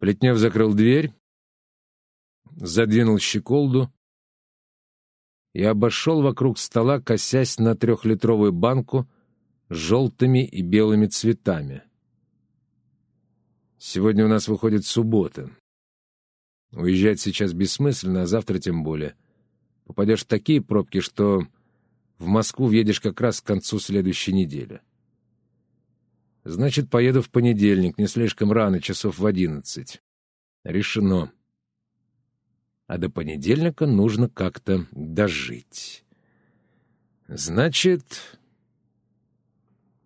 Плетнев закрыл дверь, задвинул щеколду и обошел вокруг стола, косясь на трехлитровую банку с желтыми и белыми цветами. Сегодня у нас выходит суббота. Уезжать сейчас бессмысленно, а завтра тем более. Попадешь в такие пробки, что в Москву въедешь как раз к концу следующей недели. Значит, поеду в понедельник, не слишком рано, часов в одиннадцать. Решено. А до понедельника нужно как-то дожить. Значит...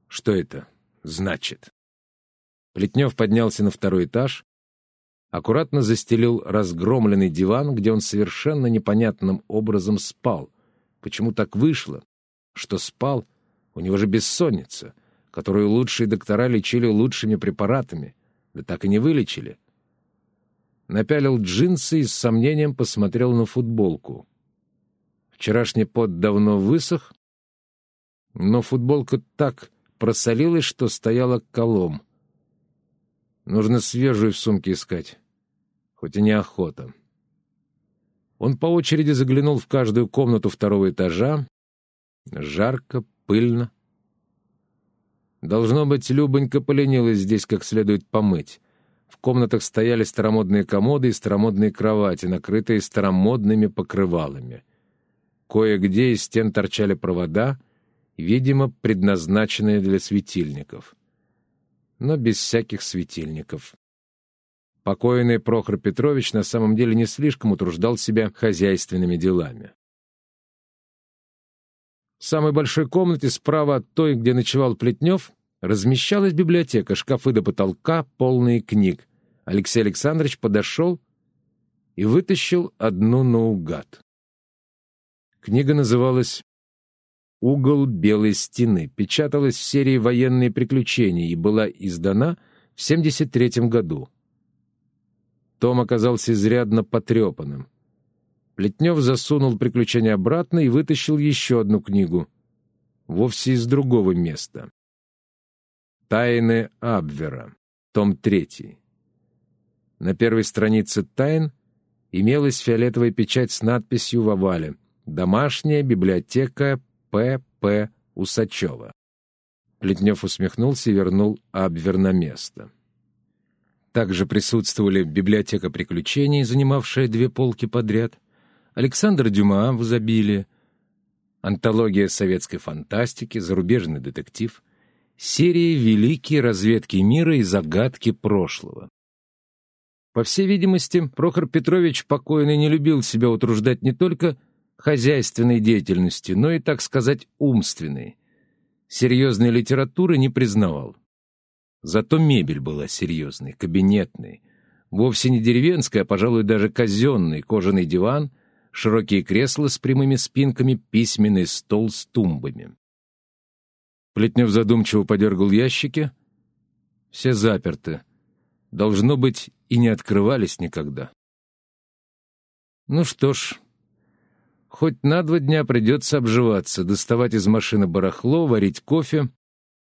Что это значит? Плетнев поднялся на второй этаж, аккуратно застелил разгромленный диван, где он совершенно непонятным образом спал. Почему так вышло, что спал? У него же бессонница — которую лучшие доктора лечили лучшими препаратами, да так и не вылечили. Напялил джинсы и с сомнением посмотрел на футболку. Вчерашний пот давно высох, но футболка так просолилась, что стояла колом. Нужно свежую в сумке искать, хоть и неохота. Он по очереди заглянул в каждую комнату второго этажа. Жарко, пыльно. Должно быть, Любонька поленилась здесь как следует помыть. В комнатах стояли старомодные комоды и старомодные кровати, накрытые старомодными покрывалами. Кое-где из стен торчали провода, видимо, предназначенные для светильников. Но без всяких светильников. Покойный Прохор Петрович на самом деле не слишком утруждал себя хозяйственными делами. В самой большой комнате справа от той, где ночевал Плетнев, размещалась библиотека, шкафы до потолка, полные книг. Алексей Александрович подошел и вытащил одну наугад. Книга называлась «Угол белой стены», печаталась в серии «Военные приключения» и была издана в 73 году. Том оказался изрядно потрепанным. Плетнев засунул приключения обратно и вытащил еще одну книгу, вовсе из другого места. «Тайны Абвера», том 3. На первой странице «Тайн» имелась фиолетовая печать с надписью в овале «Домашняя библиотека П.П. Усачева». Плетнев усмехнулся и вернул Абвер на место. Также присутствовали библиотека приключений, занимавшая две полки подряд, Александр Дюма в изобилии, антология советской фантастики, зарубежный детектив, серии «Великие разведки мира и загадки прошлого». По всей видимости, Прохор Петрович покойный не любил себя утруждать не только хозяйственной деятельностью, но и, так сказать, умственной. Серьезной литературы не признавал. Зато мебель была серьезной, кабинетной. Вовсе не деревенская, а, пожалуй, даже казенный кожаный диван — широкие кресла с прямыми спинками, письменный стол с тумбами. Плетнев задумчиво подергал ящики. Все заперты. Должно быть, и не открывались никогда. Ну что ж, хоть на два дня придется обживаться, доставать из машины барахло, варить кофе,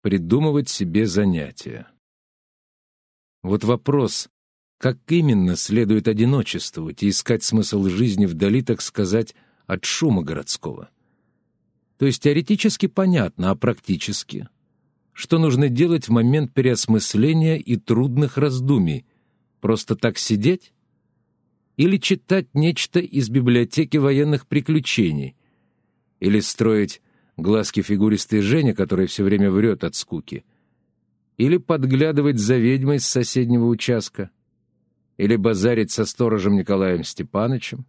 придумывать себе занятия. Вот вопрос, как именно следует одиночествовать и искать смысл жизни вдали, так сказать, от шума городского? То есть теоретически понятно, а практически? Что нужно делать в момент переосмысления и трудных раздумий? Просто так сидеть? Или читать нечто из библиотеки военных приключений? Или строить глазки фигуристой Женя, которая все время врет от скуки? Или подглядывать за ведьмой с соседнего участка? Или базарить со сторожем Николаем Степановичем?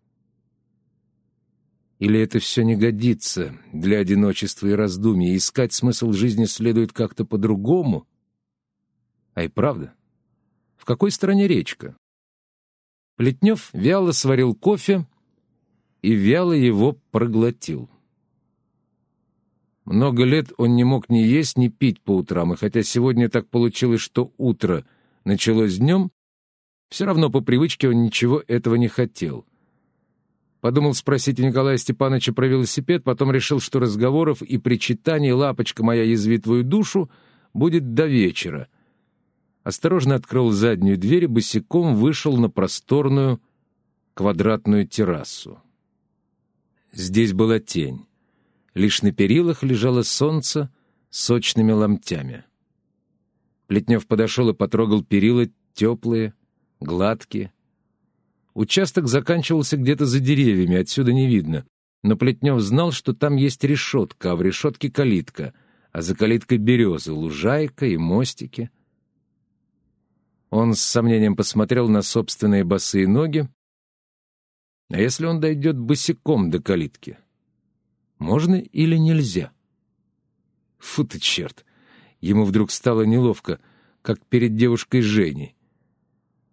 Или это все не годится для одиночества и раздумий, искать смысл жизни следует как-то по-другому? А и правда, в какой стране речка? Плетнев вяло сварил кофе и вяло его проглотил. Много лет он не мог ни есть, ни пить по утрам, и хотя сегодня так получилось, что утро началось днем, все равно по привычке он ничего этого не хотел. Подумал спросить у Николая Степановича про велосипед, потом решил, что разговоров и причитаний «Лапочка моя язвит твою душу» будет до вечера. осторожно открыл заднюю дверь и босиком вышел на просторную квадратную террасу. Здесь была тень. Лишь на перилах лежало солнце сочными ломтями. Плетнев подошел и потрогал перила теплые, гладкие. Участок заканчивался где-то за деревьями, отсюда не видно. Но Плетнев знал, что там есть решетка, а в решетке калитка, а за калиткой березы, лужайка и мостики. Он с сомнением посмотрел на собственные босые ноги. А если он дойдет босиком до калитки? Можно или нельзя? Фу ты, черт! Ему вдруг стало неловко, как перед девушкой Женей.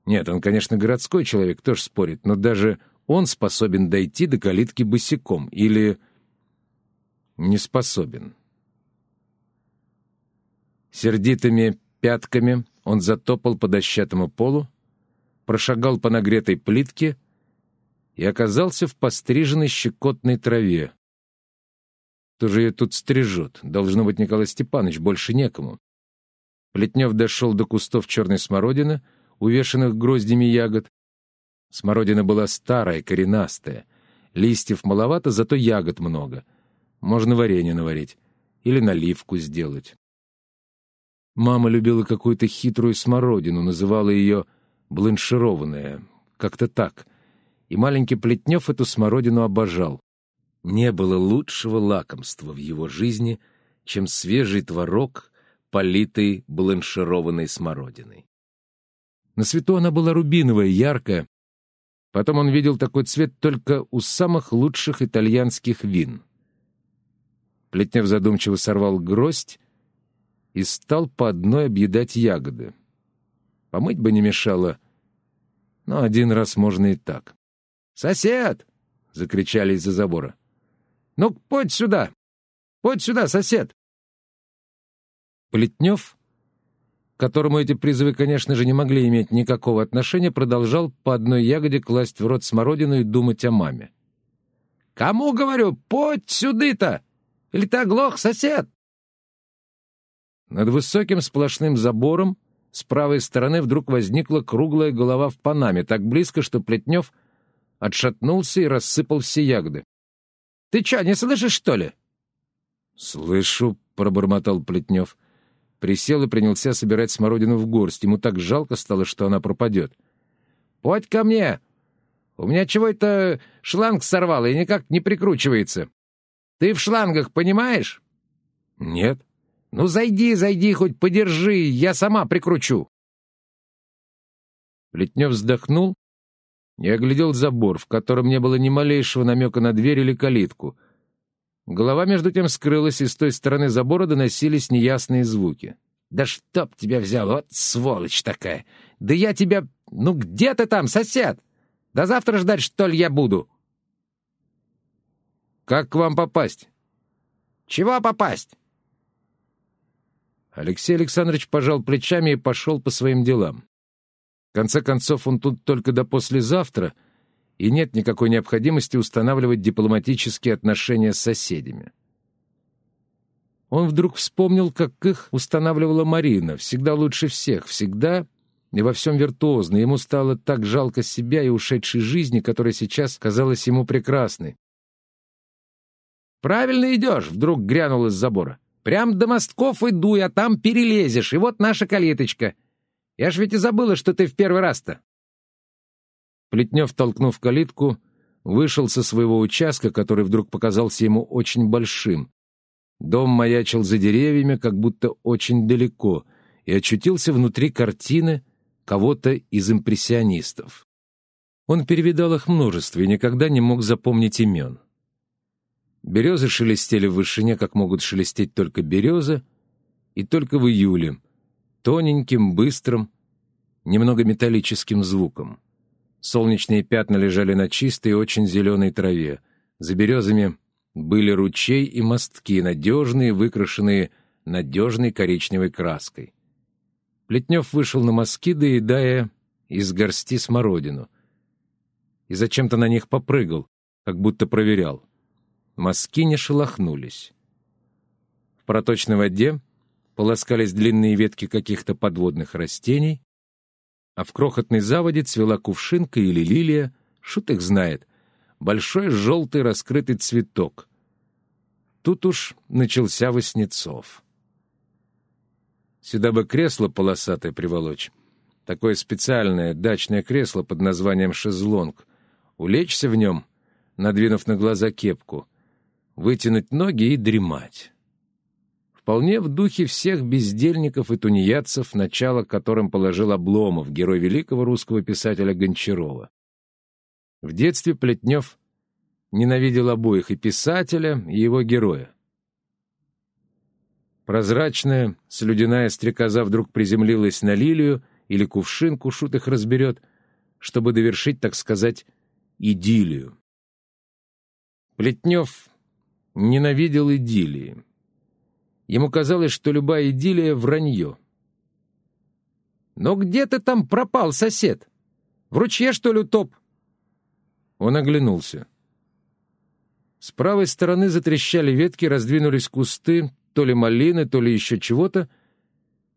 Нет, он, конечно, городской человек, тоже спорит, но даже он способен дойти до калитки босиком или не способен. Сердитыми пятками он затопал по дощатому полу, прошагал по нагретой плитке и оказался в постриженной щекотной траве. Кто же ее тут стрижет? Должно быть Николай Степанович, больше некому. Плетнев дошел до кустов черной смородины, увешанных гроздями ягод. Смородина была старая, коренастая. Листьев маловато, зато ягод много. Можно варенье наварить или наливку сделать. Мама любила какую-то хитрую смородину, называла ее бланшированная, как-то так. И маленький Плетнев эту смородину обожал. Не было лучшего лакомства в его жизни, чем свежий творог, политый бланшированной смородиной. На свету она была рубиновая, яркая. Потом он видел такой цвет только у самых лучших итальянских вин. Плетнев задумчиво сорвал гроздь и стал по одной объедать ягоды. Помыть бы не мешало, но один раз можно и так. «Сосед!» — закричали из-за забора. «Ну, подь сюда! Подь сюда, сосед!» Плетнев, которому эти призывы, конечно же, не могли иметь никакого отношения, продолжал по одной ягоде класть в рот смородину и думать о маме. «Кому, говорю, подь сюды-то! Или ты оглох, сосед?» Над высоким сплошным забором с правой стороны вдруг возникла круглая голова в панаме, так близко, что Плетнев отшатнулся и рассыпал все ягоды. Ты чё, не слышишь, что ли?» «Слышу», — пробормотал Плетнев. Присел и принялся собирать смородину в горсть. Ему так жалко стало, что она пропадет. «Подь ко мне! У меня чего это шланг сорвало и никак не прикручивается. Ты в шлангах понимаешь?» «Нет». «Ну, зайди, зайди, хоть подержи, я сама прикручу». Плетнев вздохнул я оглядел забор, в котором не было ни малейшего намека на дверь или калитку. Голова между тем скрылась, и с той стороны забора доносились неясные звуки. «Да чтоб тебя взял, вот сволочь такая! Да я тебя... Ну где ты там, сосед? До завтра ждать, что ли, я буду?» «Как к вам попасть?» «Чего попасть?» Алексей Александрович пожал плечами и пошел по своим делам. В конце концов, он тут только до послезавтра, и нет никакой необходимости устанавливать дипломатические отношения с соседями. Он вдруг вспомнил, как их устанавливала Марина, всегда лучше всех, всегда и во всем виртуозно. Ему стало так жалко себя и ушедшей жизни, которая сейчас казалась ему прекрасной. «Правильно идешь», — вдруг грянул из забора. «Прям до мостков иду, а там перелезешь, и вот наша калиточка. Я ж ведь и забыла, что ты в первый раз-то. Плетнев, толкнув калитку, вышел со своего участка, который вдруг показался ему очень большим. Дом маячил за деревьями, как будто очень далеко, и очутился внутри картины кого-то из импрессионистов. Он перевидал их множество и никогда не мог запомнить имен. Березы шелестели в вышине, как могут шелестеть только березы, и только в июле — тоненьким, быстрым, немного металлическим звуком. Солнечные пятна лежали на чистой, очень зеленой траве. За березами были ручей и мостки, надежные, выкрашенные надежной коричневой краской. Плетнев вышел на мостки, доедая из горсти смородину. И зачем-то на них попрыгал, как будто проверял. Мостки не шелохнулись. В проточной воде полоскались длинные ветки каких-то подводных растений, а в крохотной заводе цвела кувшинка или лилия, шут их знает, большой желтый раскрытый цветок. Тут уж начался Васнецов. Сюда бы кресло полосатое приволочь. Такое специальное дачное кресло под названием «шезлонг». Улечься в нем, надвинув на глаза кепку, вытянуть ноги и дремать. Вполне в духе всех бездельников и тунеядцев, начало которым положил Обломов, герой великого русского писателя Гончарова. В детстве Плетнев ненавидел обоих и писателя, и его героя. Прозрачная, слюдяная стрекоза вдруг приземлилась на лилию или кувшинку, шут их разберет, чтобы довершить, так сказать, идиллию. Плетнев ненавидел идиллии. Ему казалось, что любая идиллия — вранье. «Но где ты там пропал, сосед? В ручье, что ли, утоп?» Он оглянулся. С правой стороны затрещали ветки, раздвинулись кусты, то ли малины, то ли еще чего-то,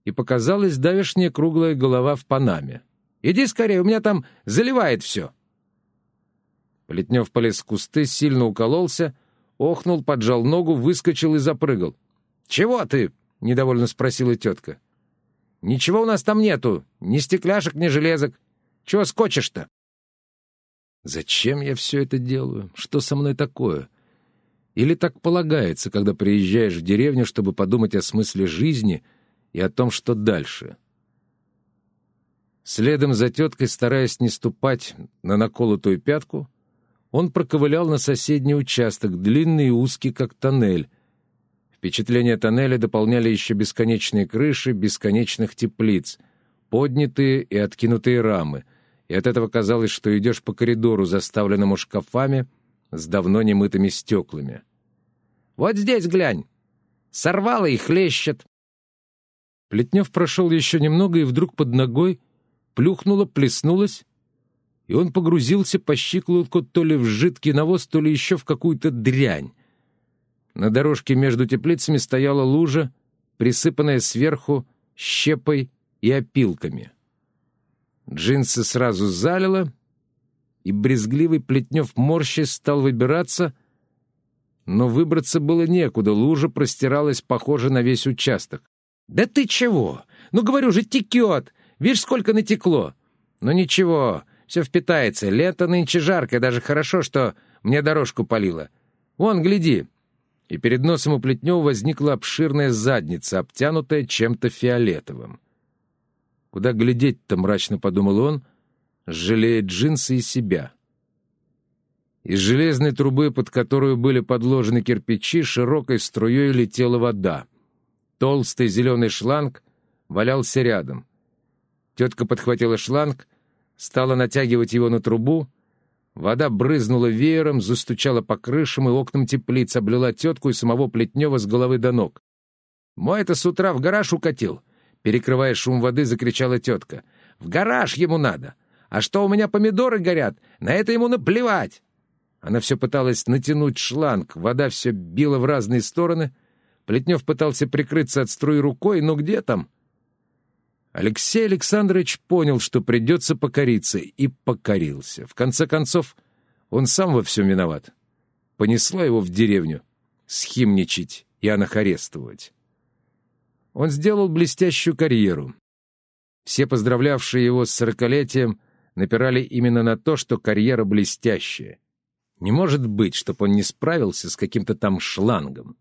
и показалась давешняя круглая голова в панаме. «Иди скорее, у меня там заливает все!» Плетнев полез в кусты, сильно укололся, охнул, поджал ногу, выскочил и запрыгал. «Чего ты?» — недовольно спросила тетка. «Ничего у нас там нету, ни стекляшек, ни железок. Чего скочишь-то?» «Зачем я все это делаю? Что со мной такое?» Или так полагается, когда приезжаешь в деревню, чтобы подумать о смысле жизни и о том, что дальше? Следом за теткой, стараясь не ступать на наколотую пятку, он проковылял на соседний участок, длинный и узкий, как тоннель, Впечатление тоннеля дополняли еще бесконечные крыши бесконечных теплиц, поднятые и откинутые рамы, и от этого казалось, что идешь по коридору, заставленному шкафами с давно немытыми стеклами. «Вот здесь глянь! Сорвало и хлещет!» Плетнев прошел еще немного, и вдруг под ногой плюхнуло, плеснулось, и он погрузился по щиколотку то ли в жидкий навоз, то ли еще в какую-то дрянь. На дорожке между теплицами стояла лужа, присыпанная сверху щепой и опилками. Джинсы сразу залило, и брезгливый Плетнев морщи стал выбираться, но выбраться было некуда, лужа простиралась, похоже, на весь участок. «Да ты чего? Ну, говорю же, текет! Видишь, сколько натекло!» «Ну ничего, все впитается, лето нынче жаркое, даже хорошо, что мне дорожку полило. Вон, гляди, и перед носом у Плетнева возникла обширная задница, обтянутая чем-то фиолетовым. «Куда глядеть-то?» — мрачно подумал он, жалея джинсы и себя. Из железной трубы, под которую были подложены кирпичи, широкой струей летела вода. Толстый зеленый шланг валялся рядом. Тетка подхватила шланг, стала натягивать его на трубу — Вода брызнула веером, застучала по крышам и окнам теплиц, облила тетку и самого Плетнева с головы до ног. «Мой это с утра в гараж укатил!» Перекрывая шум воды, закричала тетка. «В гараж ему надо! А что у меня помидоры горят? На это ему наплевать!» Она все пыталась натянуть шланг, вода все била в разные стороны. Плетнев пытался прикрыться от струи рукой, но где там? Алексей Александрович понял, что придется покориться, и покорился. В конце концов, он сам во всем виноват. Понесло его в деревню схимничать и анахарестовать. Он сделал блестящую карьеру. Все поздравлявшие его с сорокалетием напирали именно на то, что карьера блестящая. Не может быть, чтобы он не справился с каким-то там шлангом.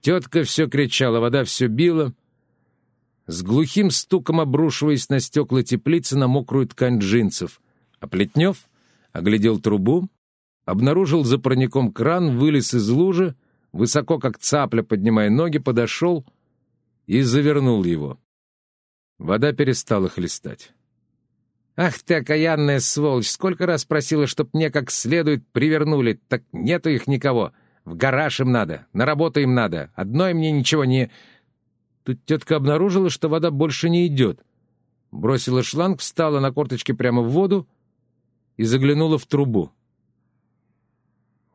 Тетка все кричала, вода все била — с глухим стуком обрушиваясь на стекла теплицы на мокрую ткань джинсов. А Плетнев оглядел трубу, обнаружил за парником кран, вылез из лужи, высоко, как цапля, поднимая ноги, подошел и завернул его. Вода перестала хлестать. «Ах ты, окаянная сволочь! Сколько раз просила, чтоб мне как следует привернули, так нету их никого. В гараж им надо, на работу им надо. Одной мне ничего не...» Тут тетка обнаружила, что вода больше не идет. Бросила шланг, встала на корточки прямо в воду и заглянула в трубу.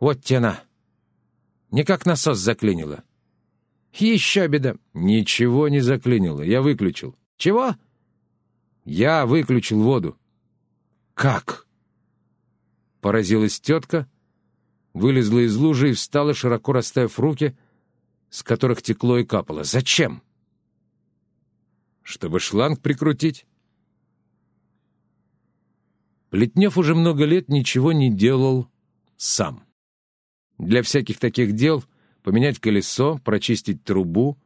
Вот тена. Не как насос заклинила. Еще беда. Ничего не заклинило. Я выключил. Чего? Я выключил воду. Как? Поразилась тетка, вылезла из лужи и встала, широко расставив руки, с которых текло и капало. Зачем? Чтобы шланг прикрутить. Плетнев уже много лет ничего не делал сам. Для всяких таких дел поменять колесо, прочистить трубу,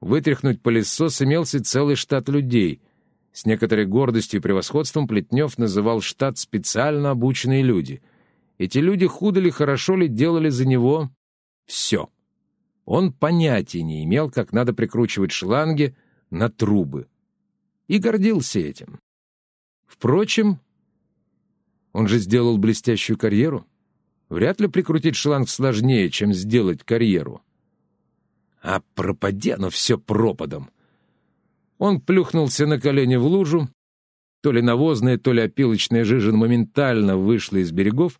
вытряхнуть пылесос имелся целый штат людей. С некоторой гордостью и превосходством Плетнев называл штат специально обученные люди. Эти люди худо ли, хорошо ли делали за него все. Он понятия не имел, как надо прикручивать шланги на трубы. И гордился этим. Впрочем, он же сделал блестящую карьеру. Вряд ли прикрутить шланг сложнее, чем сделать карьеру. А пропади оно все пропадом. Он плюхнулся на колени в лужу. То ли навозная, то ли опилочная жижа моментально вышла из берегов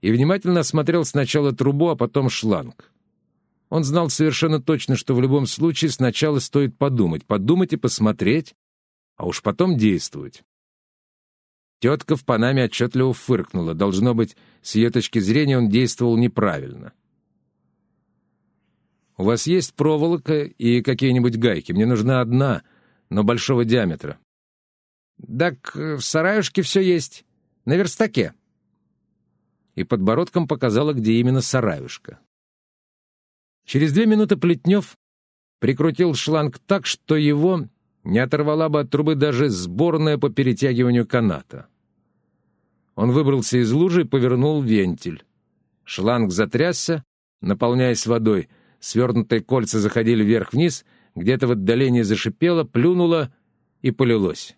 и внимательно осмотрел сначала трубу, а потом шланг. Он знал совершенно точно, что в любом случае сначала стоит подумать, подумать и посмотреть, а уж потом действовать. Тетка в Панаме отчетливо фыркнула. Должно быть, с ее точки зрения он действовал неправильно. «У вас есть проволока и какие-нибудь гайки? Мне нужна одна, но большого диаметра». «Так в сараюшке все есть. На верстаке». И подбородком показала, где именно сараюшка. Через две минуты Плетнев прикрутил шланг так, что его не оторвала бы от трубы даже сборная по перетягиванию каната. Он выбрался из лужи и повернул вентиль. Шланг затрясся, наполняясь водой. Свернутые кольца заходили вверх-вниз, где-то в отдалении зашипело, плюнуло и полилось.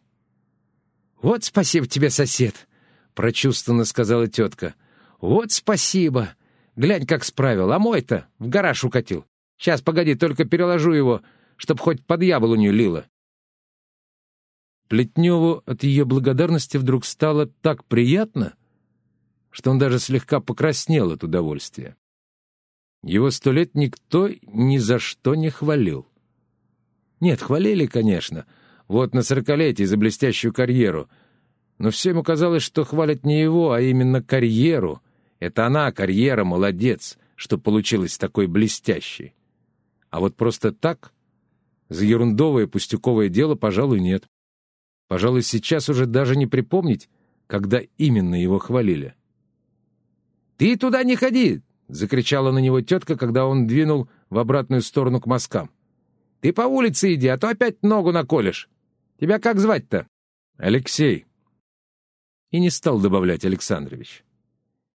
«Вот спасибо тебе, сосед!» — прочувствованно сказала тетка. «Вот спасибо! Глянь, как справил, а мой-то в гараж укатил. Сейчас, погоди, только переложу его, чтоб хоть под яблоню лило». Плетневу от ее благодарности вдруг стало так приятно, что он даже слегка покраснел от удовольствия. Его сто лет никто ни за что не хвалил. Нет, хвалили, конечно, вот на сорокалетие за блестящую карьеру, но все ему казалось, что хвалят не его, а именно карьеру. Это она, карьера, молодец, что получилась такой блестящей. А вот просто так, за ерундовое пустяковое дело, пожалуй, нет. Пожалуй, сейчас уже даже не припомнить, когда именно его хвалили. «Ты туда не ходи!» — закричала на него тетка, когда он двинул в обратную сторону к мазкам. «Ты по улице иди, а то опять ногу наколешь. Тебя как звать-то?» «Алексей». И не стал добавлять Александрович.